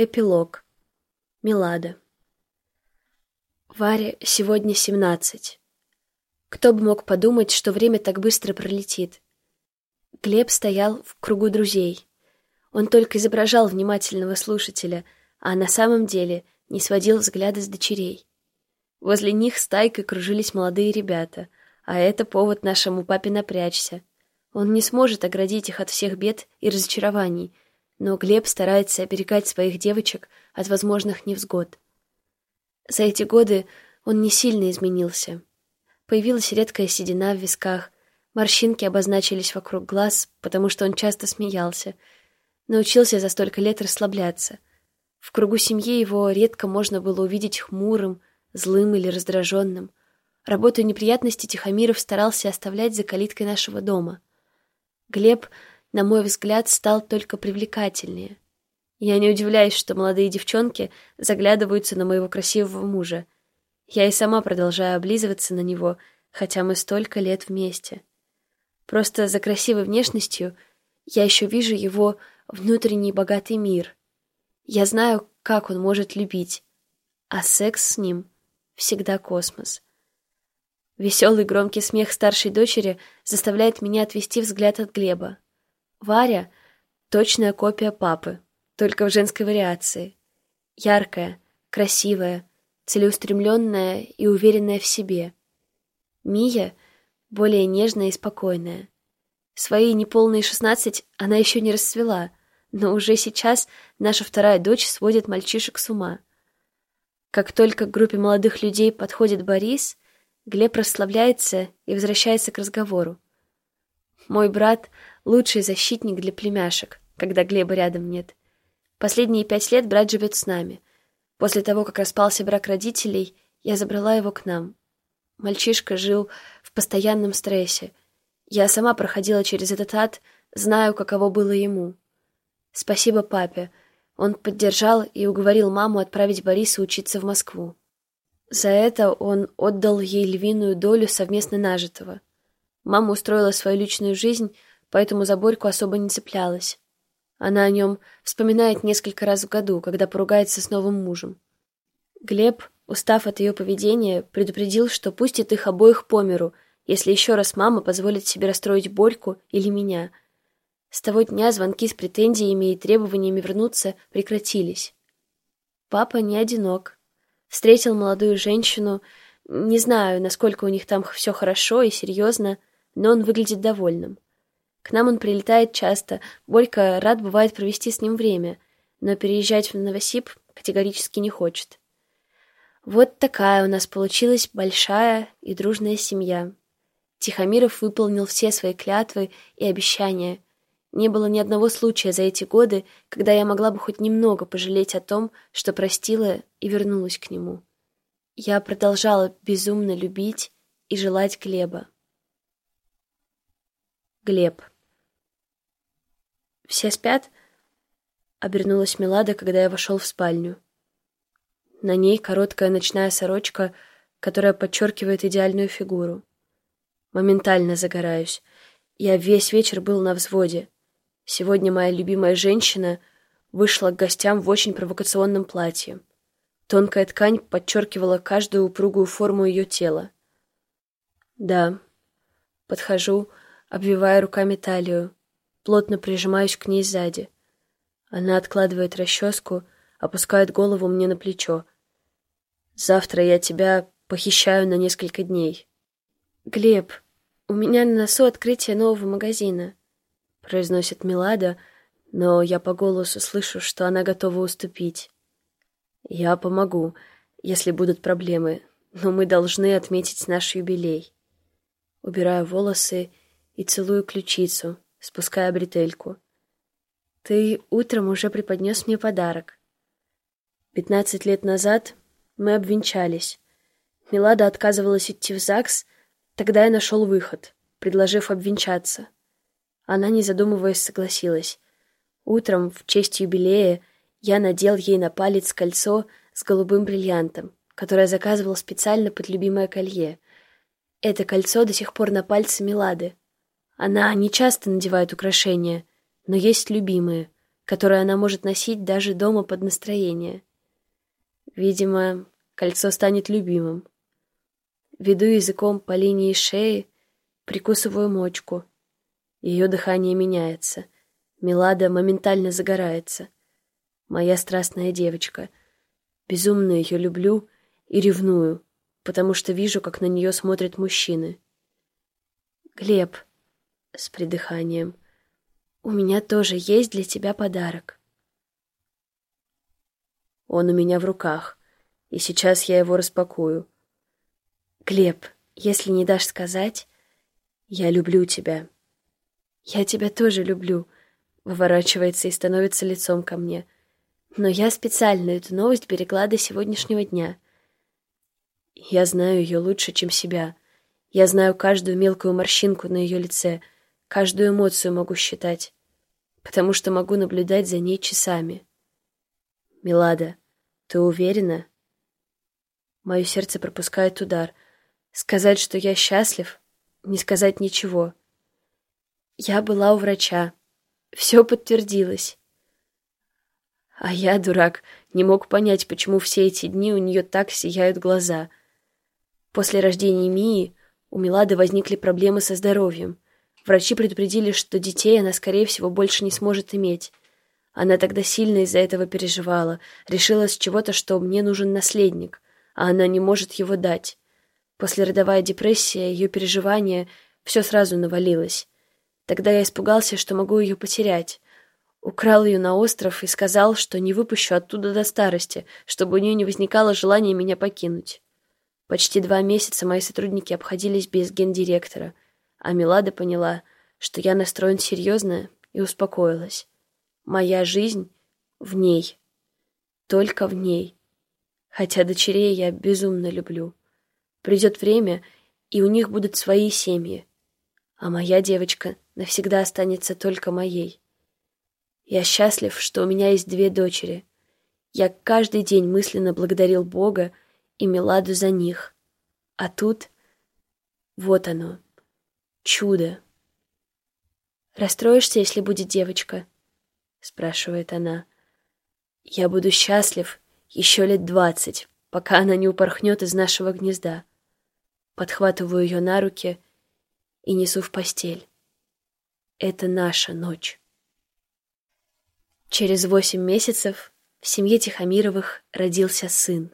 Эпилог. Милада. Варе сегодня семнадцать. Кто бы мог подумать, что время так быстро пролетит. Глеб стоял в кругу друзей. Он только изображал внимательного слушателя, а на самом деле не сводил взгляда с дочерей. Возле них стайкой кружились молодые ребята, а это повод нашему папе напрячься. Он не сможет оградить их от всех бед и разочарований — но Глеб старается оберегать своих девочек от возможных невзгод. За эти годы он не сильно изменился. Появилась редкая седина в висках, морщинки обозначились вокруг глаз, потому что он часто смеялся. Научился за столько лет расслабляться. В кругу семьи его редко можно было увидеть хмурым, злым или раздраженным. Работу неприятности Тихомиров старался оставлять за калиткой нашего дома. Глеб на мой взгляд, стал только привлекательнее. Я не удивляюсь, что молодые девчонки заглядываются на моего красивого мужа. Я и сама продолжаю облизываться на него, хотя мы столько лет вместе. Просто за красивой внешностью я еще вижу его внутренний богатый мир. Я знаю, как он может любить, а секс с ним всегда космос. Веселый громкий смех старшей дочери заставляет меня отвести взгляд от Глеба. Варя — точная копия папы, только в женской вариации. Яркая, красивая, целеустремленная и уверенная в себе. Мия — более нежная и спокойная. Свои неполные шестнадцать она еще не расцвела, но уже сейчас наша вторая дочь сводит мальчишек с ума. Как только к группе молодых людей подходит Борис, Глеб расслабляется и возвращается к разговору. Мой брат — лучший защитник для племяшек, когда Глеба рядом нет. Последние пять лет брат живет с нами. После того, как распался брак родителей, я забрала его к нам. Мальчишка жил в постоянном стрессе. Я сама проходила через этот ад, знаю, каково было ему. Спасибо папе. Он поддержал и уговорил маму отправить Бориса учиться в Москву. За это он отдал ей львиную долю совместно нажитого — Мама устроила свою личную жизнь, поэтому за Борьку особо не цеплялась. Она о нем вспоминает несколько раз в году, когда поругается с новым мужем. Глеб, устав от ее поведения, предупредил, что пустит их обоих по миру, если еще раз мама позволит себе расстроить Борьку или меня. С того дня звонки с претензиями и требованиями вернуться прекратились. Папа не одинок. Встретил молодую женщину, не знаю, насколько у них там все хорошо и серьезно, но он выглядит довольным. К нам он прилетает часто, Борька рад бывает провести с ним время, но переезжать в Новосиб категорически не хочет. Вот такая у нас получилась большая и дружная семья. Тихомиров выполнил все свои клятвы и обещания. Не было ни одного случая за эти годы, когда я могла бы хоть немного пожалеть о том, что простила и вернулась к нему. Я продолжала безумно любить и желать Глеба. Глеб. «Все спят?» — обернулась Милада, когда я вошел в спальню. На ней короткая ночная сорочка, которая подчеркивает идеальную фигуру. Моментально загораюсь. Я весь вечер был на взводе. Сегодня моя любимая женщина вышла к гостям в очень провокационном платье. Тонкая ткань подчеркивала каждую упругую форму ее тела. Да, подхожу, обвивая руками талию, плотно прижимаюсь к ней сзади. Она откладывает расческу, опускает голову мне на плечо. «Завтра я тебя похищаю на несколько дней». «Глеб, у меня на носу открытие нового магазина», — произносит Милада, но я по голосу слышу, что она готова уступить. «Я помогу, если будут проблемы, но мы должны отметить наш юбилей». Убираю волосы и целую ключицу, спуская бретельку. Ты утром уже преподнес мне подарок. Пятнадцать лет назад мы обвенчались. Милада отказывалась идти в ЗАГС, тогда я нашел выход, предложив обвенчаться. Она, не задумываясь, согласилась. Утром, в честь юбилея, я надел ей на палец кольцо с голубым бриллиантом, которое заказывал специально под любимое колье. Это кольцо до сих пор на пальце Милады, она не часто надевает украшения, но есть любимые, которое она может носить даже дома под настроение. Видимо, кольцо станет любимым. Веду языком по линии шеи, прикусываю мочку. Ее дыхание меняется. Милада моментально загорается. Моя страстная девочка. Безумно ее люблю и ревную, потому что вижу, как на нее смотрят мужчины. Глеб, с придыханием, у меня тоже есть для тебя подарок. Он у меня в руках, и сейчас я его распакую. Глеб, если не дашь сказать, я люблю тебя. Я тебя тоже люблю, выворачивается и становится лицом ко мне. Но я специально эту новость берегла до сегодняшнего дня. Я знаю ее лучше, чем себя. Я знаю каждую мелкую морщинку на ее лице, каждую эмоцию могу считать, потому что могу наблюдать за ней часами. Милада, ты уверена? Мое сердце пропускает удар — Сказать, что я счастлив, не сказать ничего. Я была у врача. Все подтвердилось. А я, дурак, не мог понять, почему все эти дни у нее так сияют глаза. После рождения Мии у Милады возникли проблемы со здоровьем. Врачи предупредили, что детей она, скорее всего, больше не сможет иметь. Она тогда сильно из-за этого переживала, решила с чего-то, что мне нужен наследник, а она не может его дать. Послеродовая депрессия, ее переживания, все сразу навалилось. Тогда я испугался, что могу ее потерять. Украл ее на остров и сказал, что не выпущу оттуда до старости, чтобы у нее не возникало желания меня покинуть. Почти два месяца мои сотрудники обходились без гендиректора, а Милада поняла, что я настроен серьезно и успокоилась. Моя жизнь в ней. Только в ней. Хотя дочерей я безумно люблю. Придет время, и у них будут свои семьи. А моя девочка навсегда останется только моей. Я счастлив, что у меня есть две дочери. Я каждый день мысленно благодарил Бога и Меладу за них. А тут вот оно, чудо. «Расстроишься, если будет девочка?» — спрашивает она. «Я буду счастлив еще лет двадцать, пока она не упорхнет из нашего гнезда подхватываю ее на руки и несу в постель. Это наша ночь. Через восемь месяцев в семье Тихомировых родился сын.